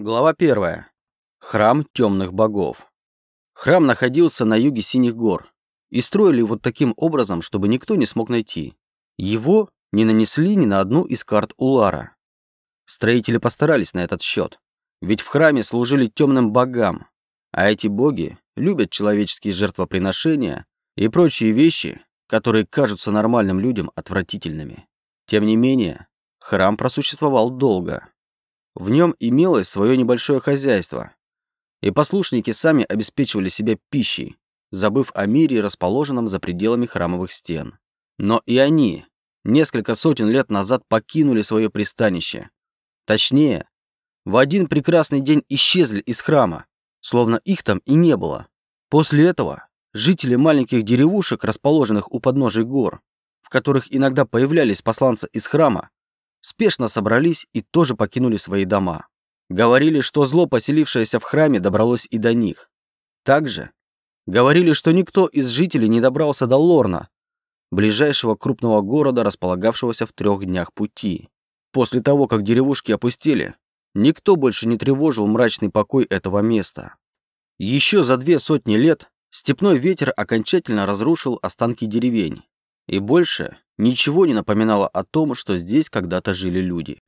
Глава 1. Храм темных богов. Храм находился на юге Синих гор, и строили вот таким образом, чтобы никто не смог найти. Его не нанесли ни на одну из карт Улара. Строители постарались на этот счет, ведь в храме служили темным богам, а эти боги любят человеческие жертвоприношения и прочие вещи, которые кажутся нормальным людям отвратительными. Тем не менее, храм просуществовал долго. В нем имелось свое небольшое хозяйство, и послушники сами обеспечивали себя пищей, забыв о мире, расположенном за пределами храмовых стен. Но и они несколько сотен лет назад покинули свое пристанище. Точнее, в один прекрасный день исчезли из храма, словно их там и не было. После этого жители маленьких деревушек, расположенных у подножий гор, в которых иногда появлялись посланцы из храма, спешно собрались и тоже покинули свои дома. Говорили, что зло, поселившееся в храме, добралось и до них. Также говорили, что никто из жителей не добрался до Лорна, ближайшего крупного города, располагавшегося в трех днях пути. После того, как деревушки опустели, никто больше не тревожил мрачный покой этого места. Еще за две сотни лет степной ветер окончательно разрушил останки деревень, и больше ничего не напоминало о том, что здесь когда-то жили люди.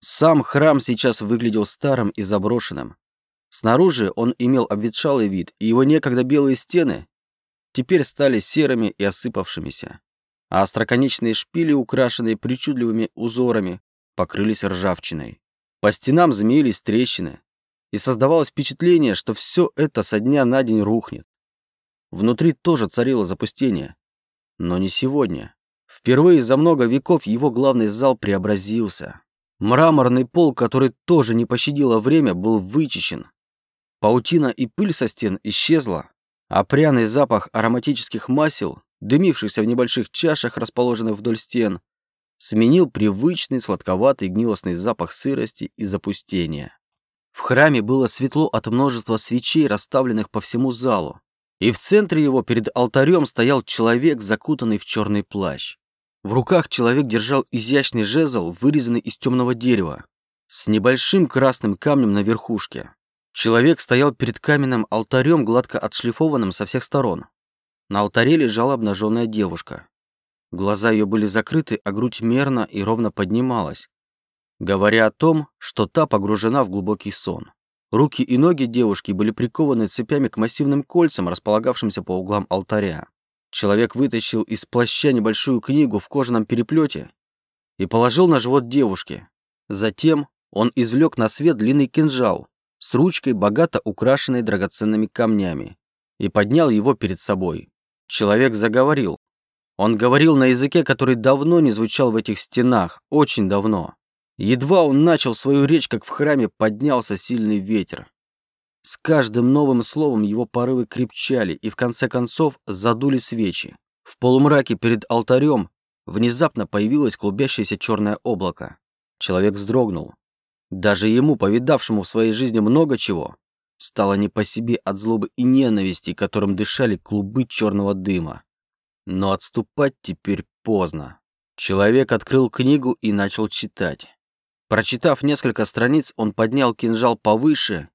Сам храм сейчас выглядел старым и заброшенным. Снаружи он имел обветшалый вид, и его некогда белые стены теперь стали серыми и осыпавшимися, а остроконечные шпили, украшенные причудливыми узорами, покрылись ржавчиной. По стенам змеились трещины, и создавалось впечатление, что все это со дня на день рухнет. Внутри тоже царило запустение, но не сегодня. Впервые за много веков его главный зал преобразился. Мраморный пол, который тоже не пощадило время, был вычищен. Паутина и пыль со стен исчезла, а пряный запах ароматических масел, дымившихся в небольших чашах, расположенных вдоль стен, сменил привычный сладковатый гнилостный запах сырости и запустения. В храме было светло от множества свечей, расставленных по всему залу, и в центре его перед алтарем стоял человек, закутанный в черный плащ. В руках человек держал изящный жезл, вырезанный из темного дерева, с небольшим красным камнем на верхушке. Человек стоял перед каменным алтарем, гладко отшлифованным со всех сторон. На алтаре лежала обнаженная девушка. Глаза ее были закрыты, а грудь мерно и ровно поднималась, говоря о том, что та погружена в глубокий сон. Руки и ноги девушки были прикованы цепями к массивным кольцам, располагавшимся по углам алтаря. Человек вытащил из плаща небольшую книгу в кожаном переплете и положил на живот девушки. Затем он извлек на свет длинный кинжал с ручкой, богато украшенной драгоценными камнями, и поднял его перед собой. Человек заговорил. Он говорил на языке, который давно не звучал в этих стенах, очень давно. Едва он начал свою речь, как в храме поднялся сильный ветер. С каждым новым словом его порывы крепчали, и в конце концов задули свечи. В полумраке перед алтарем внезапно появилось клубящееся черное облако. Человек вздрогнул. Даже ему, повидавшему в своей жизни много чего, стало не по себе от злобы и ненависти, которым дышали клубы черного дыма. Но отступать теперь поздно. Человек открыл книгу и начал читать. Прочитав несколько страниц, он поднял кинжал повыше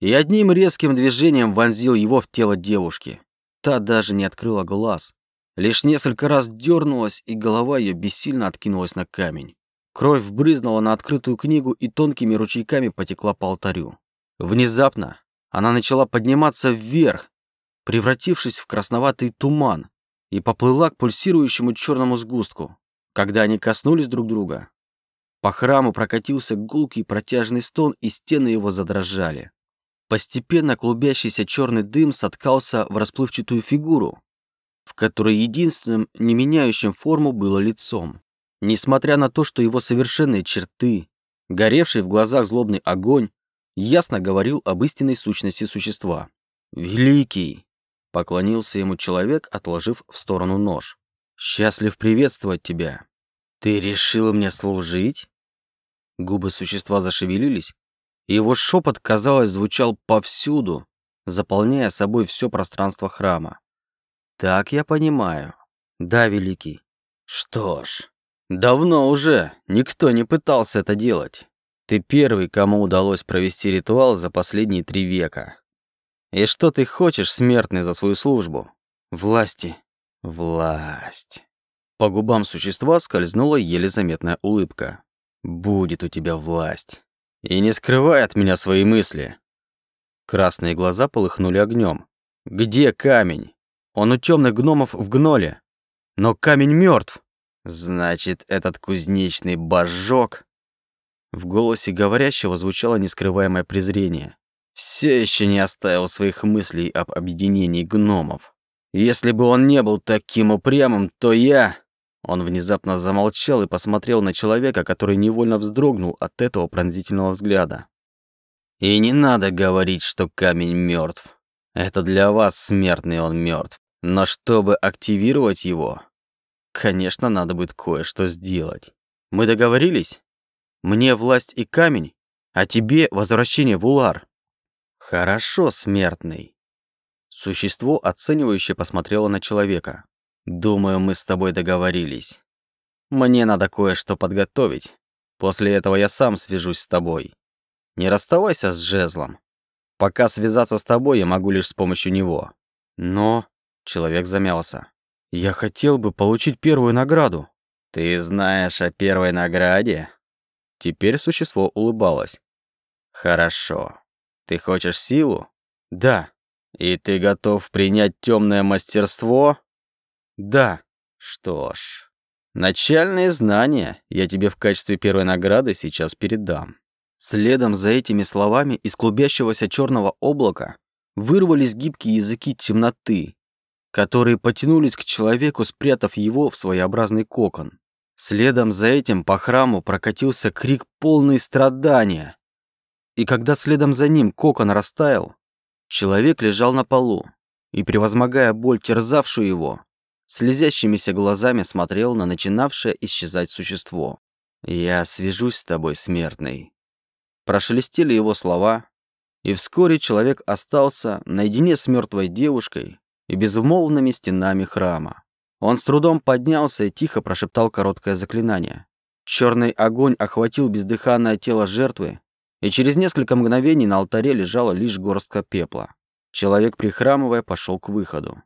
и одним резким движением вонзил его в тело девушки. Та даже не открыла глаз. Лишь несколько раз дернулась, и голова ее бессильно откинулась на камень. Кровь брызнула на открытую книгу и тонкими ручейками потекла по алтарю. Внезапно она начала подниматься вверх, превратившись в красноватый туман, и поплыла к пульсирующему черному сгустку. Когда они коснулись друг друга, по храму прокатился гулкий протяжный стон, и стены его задрожали. Постепенно клубящийся черный дым соткался в расплывчатую фигуру, в которой единственным не меняющим форму было лицом. Несмотря на то, что его совершенные черты, горевший в глазах злобный огонь, ясно говорил об истинной сущности существа. «Великий!» — поклонился ему человек, отложив в сторону нож. «Счастлив приветствовать тебя!» «Ты решил мне служить?» Губы существа зашевелились, и его шепот, казалось, звучал повсюду, заполняя собой все пространство храма. «Так я понимаю. Да, Великий. Что ж, давно уже никто не пытался это делать. Ты первый, кому удалось провести ритуал за последние три века. И что ты хочешь, смертный, за свою службу? Власти. Власть. По губам существа скользнула еле заметная улыбка. Будет у тебя власть. И не скрывай от меня свои мысли. Красные глаза полыхнули огнем. Где камень? Он у темных гномов в гноле. Но камень мертв. Значит, этот кузнечный божок... В голосе говорящего звучало нескрываемое презрение. Все еще не оставил своих мыслей об объединении гномов. Если бы он не был таким упрямым, то я... Он внезапно замолчал и посмотрел на человека, который невольно вздрогнул от этого пронзительного взгляда. И не надо говорить, что камень мертв. Это для вас, смертный, он мертв. Но чтобы активировать его, конечно, надо будет кое-что сделать. Мы договорились? Мне власть и камень, а тебе возвращение в Улар. Хорошо, смертный. Существо оценивающе посмотрело на человека. Думаю, мы с тобой договорились. Мне надо кое-что подготовить. После этого я сам свяжусь с тобой. Не расставайся с жезлом. Пока связаться с тобой я могу лишь с помощью него. Но... Человек замялся. Я хотел бы получить первую награду. Ты знаешь о первой награде? Теперь существо улыбалось. Хорошо. Ты хочешь силу? Да. И ты готов принять темное мастерство? Да. Что ж, начальные знания я тебе в качестве первой награды сейчас передам. Следом за этими словами из клубящегося черного облака вырвались гибкие языки темноты, которые потянулись к человеку, спрятав его в своеобразный кокон. Следом за этим по храму прокатился крик полный страдания. И когда следом за ним кокон растаял, человек лежал на полу и, превозмогая боль, терзавшую его, слезящимися глазами смотрел на начинавшее исчезать существо. «Я свяжусь с тобой, смертный». Прошелестели его слова, и вскоре человек остался наедине с мертвой девушкой, и безмолвными стенами храма. Он с трудом поднялся и тихо прошептал короткое заклинание. Черный огонь охватил бездыханное тело жертвы, и через несколько мгновений на алтаре лежала лишь горстка пепла. Человек, прихрамывая, пошел к выходу.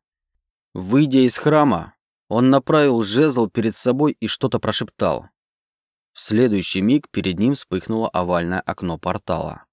Выйдя из храма, он направил жезл перед собой и что-то прошептал. В следующий миг перед ним вспыхнуло овальное окно портала.